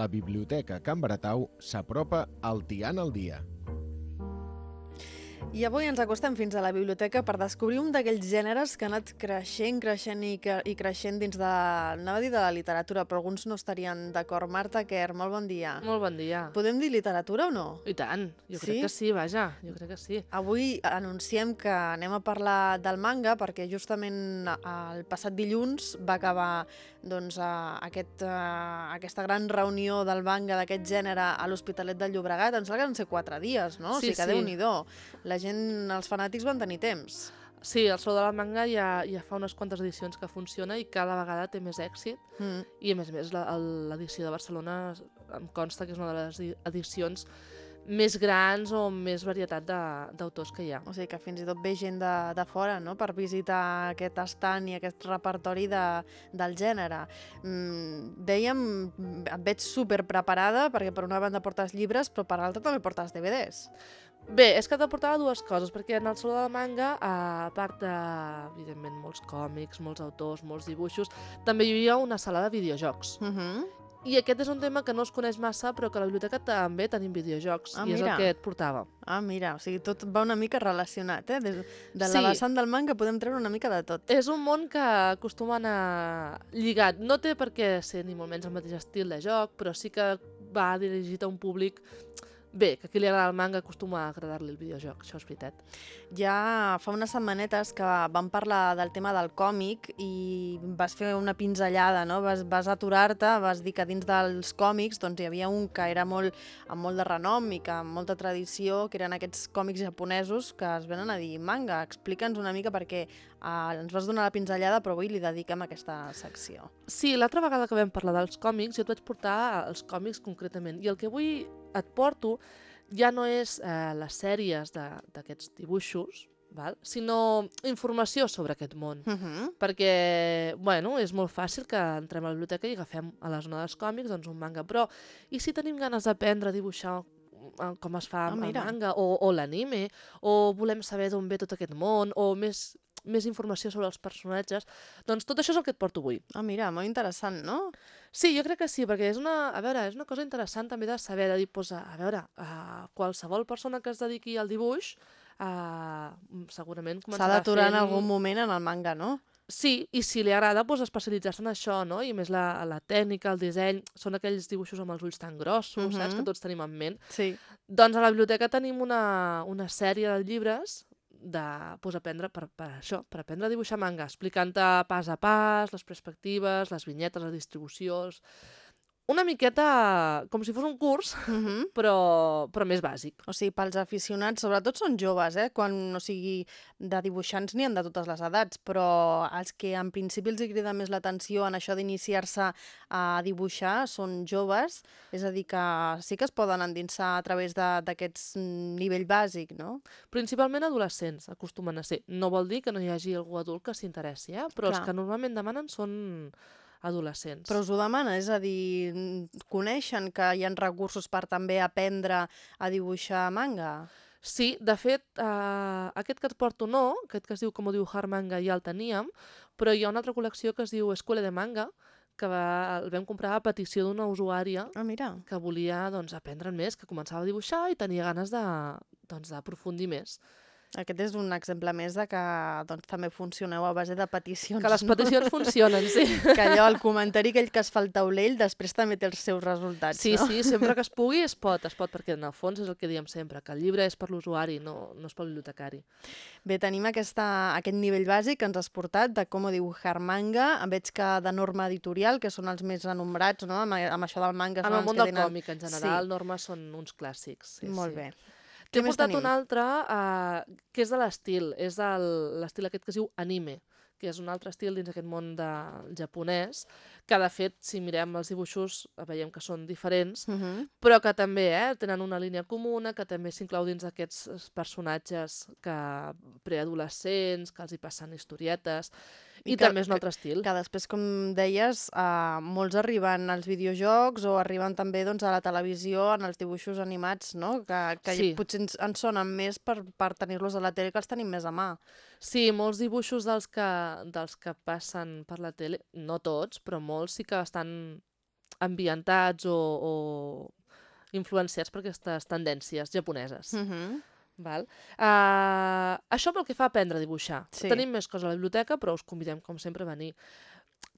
la Biblioteca Can Baratau s'apropa al Tian al dia. I avui ens acostem fins a la biblioteca per descobrir un d'aquells gèneres que ha anat creixent, creixent i, que, i creixent dins de, anava a dir de la literatura, però alguns no estarien d'acord. Marta Kerr, molt bon dia. Molt bon dia. Podem dir literatura o no? I tant, jo Sí? crec que sí, vaja, jo crec que sí. Avui anunciem que anem a parlar del manga perquè justament el passat dilluns va acabar doncs, a aquest, a aquesta gran reunió del manga d'aquest gènere a l'Hospitalet del Llobregat. Em sembla que van ser quatre dies, no? o Sí, sigui que sí. Déu-n'hi-do. La gent, els fanàtics van tenir temps. Sí, el Sol de la Manga ja, ja fa unes quantes edicions que funciona i cada vegada té més èxit. Mm. I a més a més l'edició de Barcelona em consta que és una de les edi- edicions més grans o més varietat d'autors que hi ha. O sigui que fins i tot ve gent de, de fora no? per visitar aquest estant i aquest repertori de, del gènere. Mm, dèiem, et veig super preparada perquè per una banda portes llibres però per l'altra també portes DVDs. Bé, és que t'aportava dues coses, perquè en el Sol de la Manga, a part de, evidentment, molts còmics, molts autors, molts dibuixos, també hi havia una sala de videojocs. Uh -huh. I aquest és un tema que no es coneix massa, però que a la biblioteca també tenim videojocs, Ah, i és mira. el que et portava. Ah, mira, o sigui, tot va una mica relacionat, eh? Des de Sí. la vessant del manga podem treure una mica de tot. És un món que acostuma a anar lligat. No té per què ser ni molt menys el mateix estil de joc, però sí que va dirigit a un públic... Bé, que a qui li agrada el manga acostuma a agradar-li el videojoc, això és veritat. Ja fa unes setmanetes que vam parlar del tema del còmic i vas fer una pinzellada, no? Vas, vas aturar-te, vas dir que dins dels còmics doncs, hi havia un que era molt, amb molt de renom i que amb molta tradició, que eren aquests còmics japonesos que es venen a dir manga. Explica'ns una mica perquè eh, ens vas donar la pinzellada, però avui li dediquem aquesta secció. Sí, l'altra vegada que vam parlar dels còmics, jo et vaig portar els còmics concretament. I el que avui et porto ja no és eh, les sèries de- d'aquests dibuixos, val? sinó informació sobre aquest món. Uh -huh. perquè, bueno, és molt fàcil que entrem a la biblioteca i agafem a la zona dels còmics doncs, un manga, però i si tenim ganes d'aprendre a dibuixar eh, com es fa Ah, el mira. manga o, o l'anime, o volem saber d'on ve tot aquest món, o més, més informació sobre els personatges, doncs tot això és el que et porto avui. Ah, mira, molt interessant, no? Sí, jo crec que sí, perquè és una, a veure, és una cosa interessant també de saber, de dir, pues, a, veure, a qualsevol persona que es dediqui al dibuix, uh, segurament S'ha començarà d'aturar en fent- algun moment en el manga, no? Sí, i si li agrada, doncs, especialitzar-se en això, no? I més la, la tècnica, el disseny, són aquells dibuixos amb els ulls tan grossos, saps? Mhm. Que tots tenim en ment. Sí. Doncs a la biblioteca tenim una, una sèrie de llibres de pues, aprendre per, per això, per aprendre a dibuixar manga, explicant-te pas a pas, les perspectives, les vinyetes, les distribucions... Una miqueta com si fos un curs, Uh -huh. però, però més bàsic. O sigui, pels aficionats, sobretot són joves, eh? Quan, o sigui, de dibuixants n'hi han de totes les edats, però els que en principi els crida més l'atenció en això d'iniciar-se a dibuixar són joves, és a dir, que sí que es poden endinsar a través d'aquests mm, nivell bàsic, no? Principalment adolescents acostumen a ser. No vol dir que no hi hagi algú adult que s'interessi, eh? però Clar. els que normalment demanen són adolescents. Però us ho demana, és a dir, coneixen que hi ha recursos per també aprendre a dibuixar manga? Sí, de fet, eh, aquest que et porto no, aquest que es diu Com dibujar manga ja el teníem, però hi ha una altra col·lecció que es diu Escuela de Manga, que va, el vam comprar a petició d'una usuària Ah, mira. que volia doncs, aprendre més, que començava a dibuixar i tenia ganes de, doncs, d'aprofundir més. Aquest és un exemple més de que doncs, també funcioneu a base de peticions. Que les no? peticions funcionen, sí. que allò, el comentari aquell que es fa al taulell, després també té els seus resultats, Sí, no? sí, sempre que es pugui es pot, es pot, perquè en el fons és el que diem sempre, que el llibre és per l'usuari, no, no és pel bibliotecari. Bé, tenim aquesta, aquest nivell bàsic que ens has portat de com dibujar manga. Veig que de Norma Editorial, que són els més renombrats, no? Amb, amb això del manga. En el món del tenen... còmic, en general, normes són uns clàssics. Sí, Molt sí. bé. T'he portat tenim? un altre uh, que és de l'estil, és l'estil aquest que es diu anime, que és un altre estil dins aquest món de japonès, que de fet, si mirem els dibuixos, veiem que són diferents, Uh -huh. però que també eh, tenen una línia comuna, que també s'inclou dins d'aquests personatges que preadolescents, que els hi passen historietes, I i, que- també és un altre estil. Que després, com deies, eh, molts arriben als videojocs o arriben també doncs, a la televisió en els dibuixos animats, no? Que, que Sí. potser ens, ens sonen més per, per tenir-los a la tele que els tenim més a mà. Sí, molts dibuixos dels que, dels que passen per la tele, no tots, però molts sí que estan ambientats o, o influenciats per aquestes tendències japoneses. Uh -huh. Val? Uh, això pel que fa a aprendre a dibuixar. Sí. Tenim més coses a la biblioteca, però us convidem, com sempre, a venir.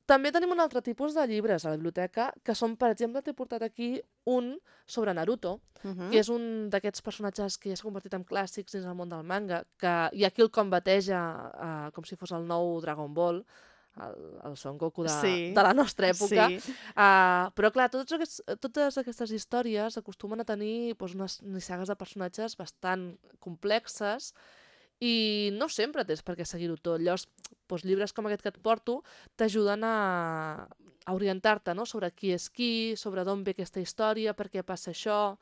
També tenim un altre tipus de llibres a la biblioteca, que són, per exemple, t'he portat aquí un sobre Naruto, Uh -huh. que és un d'aquests personatges que ja s'ha convertit en clàssics dins el món del manga, que hi ha qui el combateja uh, com si fos el nou Dragon Ball, el, el Son Goku de, Sí. de la nostra època. Sí. Uh, però clar, tots aquests, totes aquestes històries acostumen a tenir doncs, unes nissagues de personatges bastant complexes i no sempre tens per què seguir-ho tot. Llavors, doncs, llibres com aquest que et porto t'ajuden a, a orientar-te no? sobre qui és qui, sobre d'on ve aquesta història, per què passa això...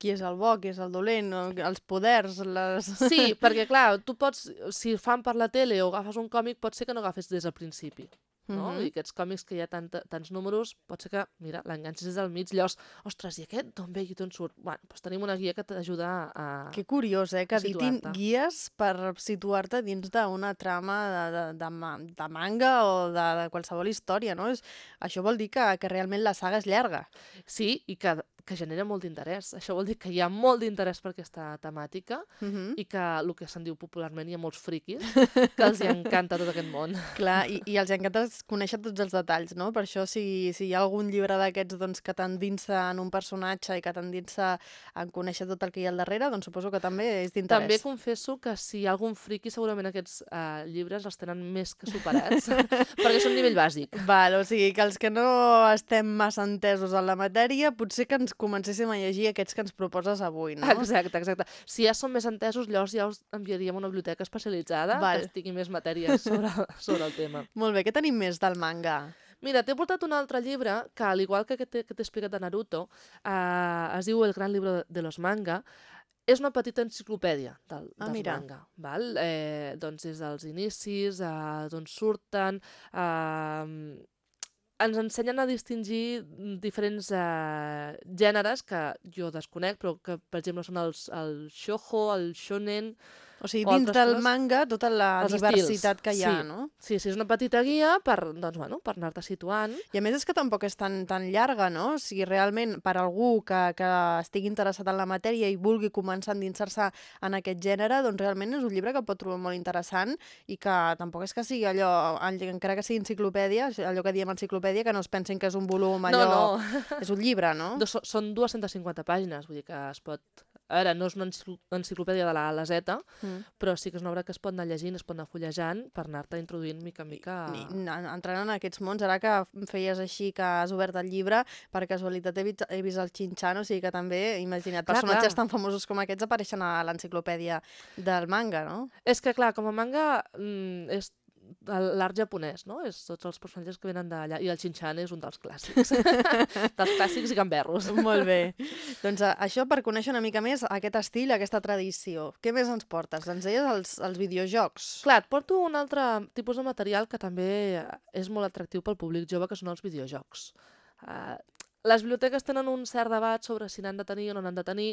Qui és el bo, qui és el dolent, els poders, les... Sí, perquè clar, tu pots, si fan per la tele o agafes un còmic, pot ser que no agafes des del principi. No? Mhm. I aquests còmics que hi ha tanta, tants números, pot ser que, mira, l'enganxis des del mig, llavors, ostres, i aquest d'on ve i d'on surt? Bueno, doncs tenim una guia que t'ajuda a... Que curiós, eh? Que editin guies per situar-te dins d'una trama de, de, de, de manga o de, de qualsevol història, no? És, això vol dir que, que realment la saga és llarga. Sí, i que, que genera molt d'interès. Això vol dir que hi ha molt d'interès per aquesta temàtica Uh -huh. i que, el que se'n diu popularment, hi ha molts friquis que els hi encanta tot aquest món. Clar, i, i els encanta conèixer tots els detalls, no? Per això, si, si hi ha algun llibre d'aquests doncs, que t'endinsa en un personatge i que t'endinsa en conèixer tot el que hi ha al darrere, doncs suposo que també és També d'interès. confesso que si hi ha algun friqui, segurament aquests uh, llibres els tenen més que superats, perquè són nivell bàsic. Val, o sigui que els que no estem massa entesos en la matèria, potser que ens comencéssim a llegir aquests que ens proposes avui, no? Exacte, exacte. Si ja són més entesos, llavors ja us enviaríem a una biblioteca especialitzada Val. que tingui més matèries sobre, sobre el tema. Molt bé, què tenim més del manga? Mira, t'he portat un altre llibre que, al igual que aquest que t'he explicat de Naruto, eh, es diu El gran libro de los manga, és una petita enciclopèdia del, Ah, mira. manga. Val? Eh, doncs des dels inicis, eh, d'on surten... Eh, ens ensenyen a distingir diferents eh, gèneres que jo desconec, però que, per exemple, són els, el shoujo, el shonen... O sigui, O dins del coses, manga, tota la diversitat estils, que hi ha, sí. no? Sí, sí, és una petita guia per, doncs, bueno, per anar-te situant. I a més és que tampoc és tan, tan llarga, no? O sigui, realment, per algú que, que estigui interessat en la matèria i vulgui començar a endinsar-se en aquest gènere, doncs realment és un llibre que pot trobar molt interessant i que tampoc és que sigui allò, encara que sigui enciclopèdia, allò que diem enciclopèdia, que no es pensin que és un volum allò... No, no, És un llibre, no? Dos- són 250 pàgines, vull dir que es pot... A veure, no és una enciclo- enciclopèdia de la A a la Z, Mm. però sí que és una obra que es pot anar llegint, es pot anar fullejant per anar-te introduint mica en mica... Ni- en- entrant en aquests mons, ara que feies així, que has obert el llibre, per casualitat he vist, he vist el Chin-Chan, o sigui que també, imagina't, Clar, personatges clar. tan famosos com aquests apareixen a l'enciclopèdia del manga, no? És que, clar, com a manga mm, és l'art japonès, no? És tots els personatges que venen d'allà. I el Shin-chan és un dels clàssics. dels clàssics i gamberros. Molt bé. doncs a, això per conèixer una mica més aquest estil, aquesta tradició. Què més ens portes? Ens deies els, els videojocs. Clar, et porto un altre tipus de material que també és molt atractiu pel públic jove, que són els videojocs. Uh, les biblioteques tenen un cert debat sobre si n'han de tenir o no n'han de tenir,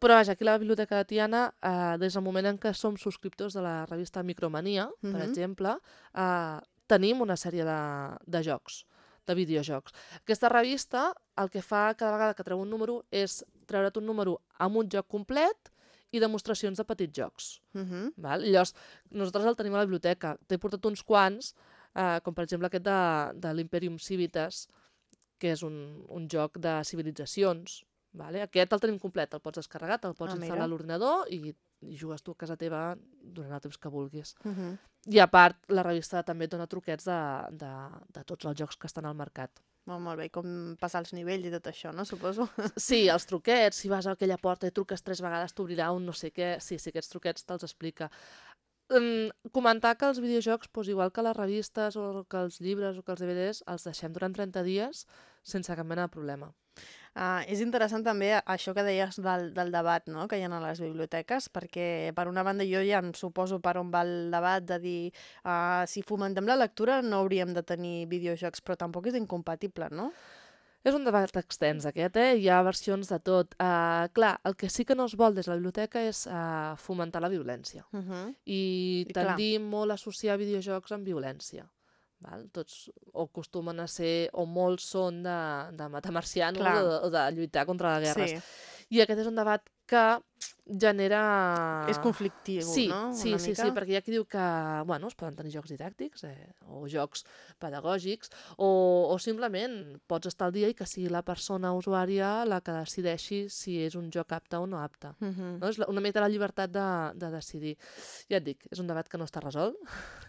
però vaja, aquí a la Biblioteca de Tiana, eh, des del moment en què som subscriptors de la revista Micromania, per Mhm. exemple, eh, tenim una sèrie de, de jocs, de videojocs. Aquesta revista el que fa cada vegada que treu un número és treure't un número amb un joc complet i demostracions de petits jocs. Uh -huh. Val? Llavors, nosaltres el tenim a la biblioteca. T'he portat uns quants, eh, com per exemple aquest de, de l'Imperium Civitas, que és un, un joc de civilitzacions. Vale? Aquest el tenim complet, el pots descarregar, te'l pots Ah, instal·lar a l'ordinador i, i jugues tu a casa teva durant el temps que vulguis. Uh -huh. I a part, la revista també et dona truquets de, de, de tots els jocs que estan al mercat. Molt, molt bé, I com passar els nivells i tot això, no? Suposo. Sí, els truquets, si vas a aquella porta i truques tres vegades t'obrirà un no sé què, sí, sí, aquests truquets te'ls explica. Um, comentar que els videojocs, doncs, igual que les revistes o que els llibres o que els DVDs, els deixem durant 30 dies sense cap mena de problema. Uh, és interessant també això que deies del, del debat no? que hi ha a les biblioteques, perquè per una banda jo ja em suposo per on va el debat de dir uh, si fomentem la lectura no hauríem de tenir videojocs, però tampoc és incompatible, no? És un debat extens aquest, eh? Hi ha versions de tot. Uh, clar, el que sí que no es vol des de la biblioteca és uh, fomentar la violència. Uh -huh. I I clar. tendim molt a associar videojocs amb violència. Val? Tots o acostumen a ser, o molts són de, de matar marcianos Clar. o de, o de lluitar contra les guerres. Sí, I aquest és un debat que genera... és conflictiu, Sí, no? sí, Una sí, mica. sí, perquè hi ha qui diu que bueno, es poden tenir jocs didàctics eh, o jocs pedagògics o, o simplement pots estar al dia i que sigui la persona usuària la que decideixi si és un joc apte o no apte. Mhm. No? És la- una mica la llibertat de, de decidir. Ja et dic, és un debat que no està resolt.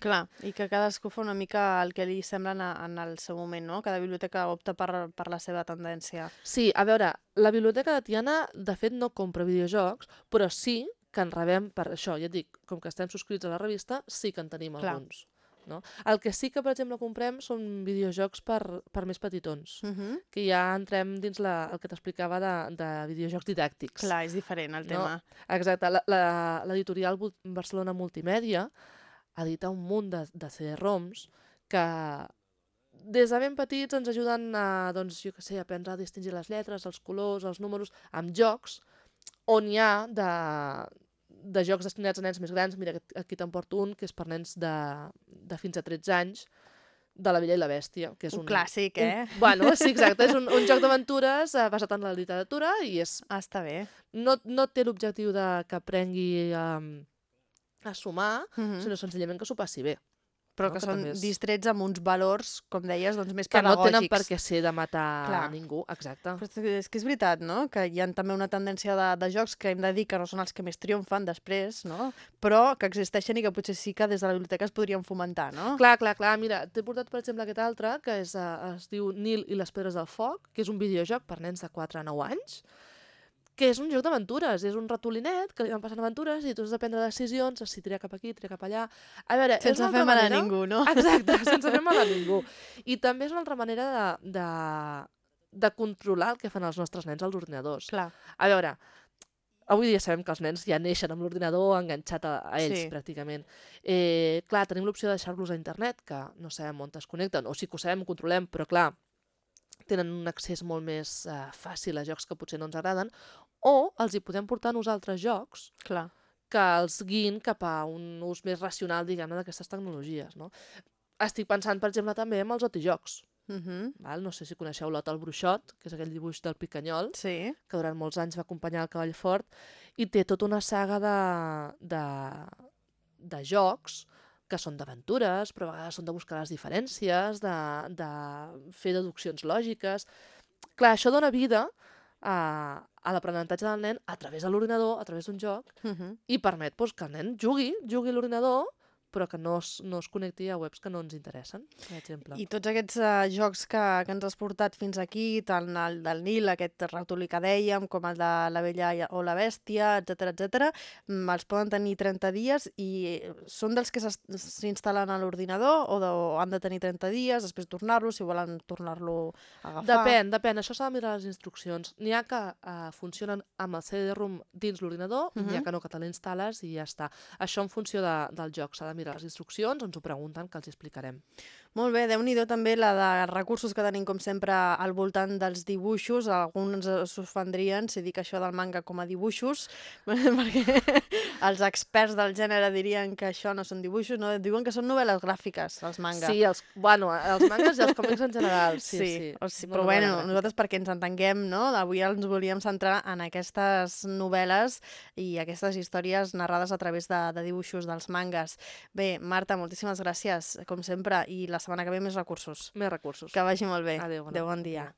Clar, i que cadascú fa una mica el que li sembla en, en el seu moment, no? Cada biblioteca opta per, per la seva tendència. Sí, a veure, la biblioteca de Tiana, de fet, no compra videojocs, però sí que en rebem per això, ja et dic, com que estem subscrits a la revista, sí que en tenim Clar. alguns. No? El que sí que, per exemple, comprem són videojocs per, per més petitons, Uh -huh. que ja entrem dins la, el que t'explicava de, de videojocs didàctics. Clar, és diferent el No? tema. Exacte. la- la- L'editorial Barcelona Multimèdia edita un munt de, de CD-ROMs que des de ben petits ens ajuden a, doncs, jo què sé, a aprendre a distingir les lletres, els colors, els números, amb jocs on hi ha de, de jocs destinats a nens més grans. Mira, aquí t'emporto un que és per nens de, de fins a 13 anys, de La Bella i la Bèstia, que és Un un... clàssic, eh? Un, bueno, sí, exacte, és un, un joc d'aventures eh, basat en la literatura i és Ah, està bé. no, no té l'objectiu de que aprengui a, a sumar, Uh -huh. sinó senzillament que s'ho passi bé. Però no? que que són és- distrets amb uns valors, com deies, doncs més Que no pedagògics. tenen per què ser de matar Clar. a ningú, exacte. Però és que- és que veritat, no? Que hi ha també una tendència de, de jocs que hem de dir que no són els que més triomfen després, no? Però que existeixen i que potser sí que des de la biblioteca es podrien fomentar, no? Clar, clar, clar. Mira, t'he portat, per exemple, aquest altre, que és, uh, es diu Nil i les pedres del foc, que és un videojoc per nens de 4 a 9 anys, que és un joc d'aventures. És un ratolinet que li van passant aventures i tu has de prendre decisions, si tira cap aquí, tira cap allà... A veure, Sense fer mal a ningú, no? Exacte, sense fer mal a ningú. I també és una altra manera de, de, de controlar el que fan els nostres nens als ordinadors. Clar. A veure, avui dia sabem que els nens ja neixen amb l'ordinador enganxat a, a ells, Sí. pràcticament. Eh, clar, tenim l'opció de deixar-los a internet, que no sabem on es connecten, o sí que ho sabem, ho controlem, però clar, tenen un accés molt més eh, fàcil a jocs que potser no ens agraden, o els hi podem portar nosaltres jocs Clar. que els guiïn cap a un ús més racional, diguem-ne, d'aquestes tecnologies, no? Estic pensant, per exemple, també en els otijocs. Uh -huh. Val? No sé si coneixeu l'Ot el Bruixot, que és aquell dibuix del Picanyol, Sí. que durant molts anys va acompanyar el Cavall Fort, i té tota una saga de, de, de jocs que són d'aventures, però a vegades són de buscar les diferències, de, de fer deduccions lògiques... Clar, això dona vida a, a l'aprenentatge del nen a través de l'ordinador, a través d'un joc, Uh -huh. i permet doncs, que el nen jugui, jugui a l'ordinador, però que no es, no es connecti a webs que no ens interessen, per exemple. I tots aquests uh, jocs que, que ens has portat fins aquí, tant el del Nil, aquest ratolí que dèiem, com el de la Bella i- o la Bèstia, etc etc, els poden tenir 30 dies i són dels que s'instal·len a l'ordinador o, de, o han de tenir 30 dies, després tornar-lo, si volen tornar-lo a agafar. Depèn, depèn. Això s'ha de mirar les instruccions. N'hi ha que uh, funcionen amb el CD-ROM dins l'ordinador, uh -huh. n'hi ha Mhm. que no, que te l'instal·les i ja està. Això en funció de, del joc. S'ha de mirar les instruccions, ens ho pregunten, que els explicarem. Molt bé, déu nhi també la de recursos que tenim, com sempre, al voltant dels dibuixos. Alguns s'ofendrien si dic això del manga com a dibuixos, perquè els experts del gènere dirien que això no són dibuixos, no? diuen que són novel·les gràfiques, els manga. Sí, els, bueno, els mangas i els còmics en general. Sí, sí. O sigui, No però novel·la bueno, nosaltres perquè ens entenguem, no? Avui ens volíem centrar en aquestes novel·les i aquestes històries narrades a través de, de dibuixos dels mangas. Bé, Marta, moltíssimes gràcies, com sempre, i la setmana que ve més recursos. Més recursos. Que vagi molt bé. Adéu, bona Adéu bon dia. dia.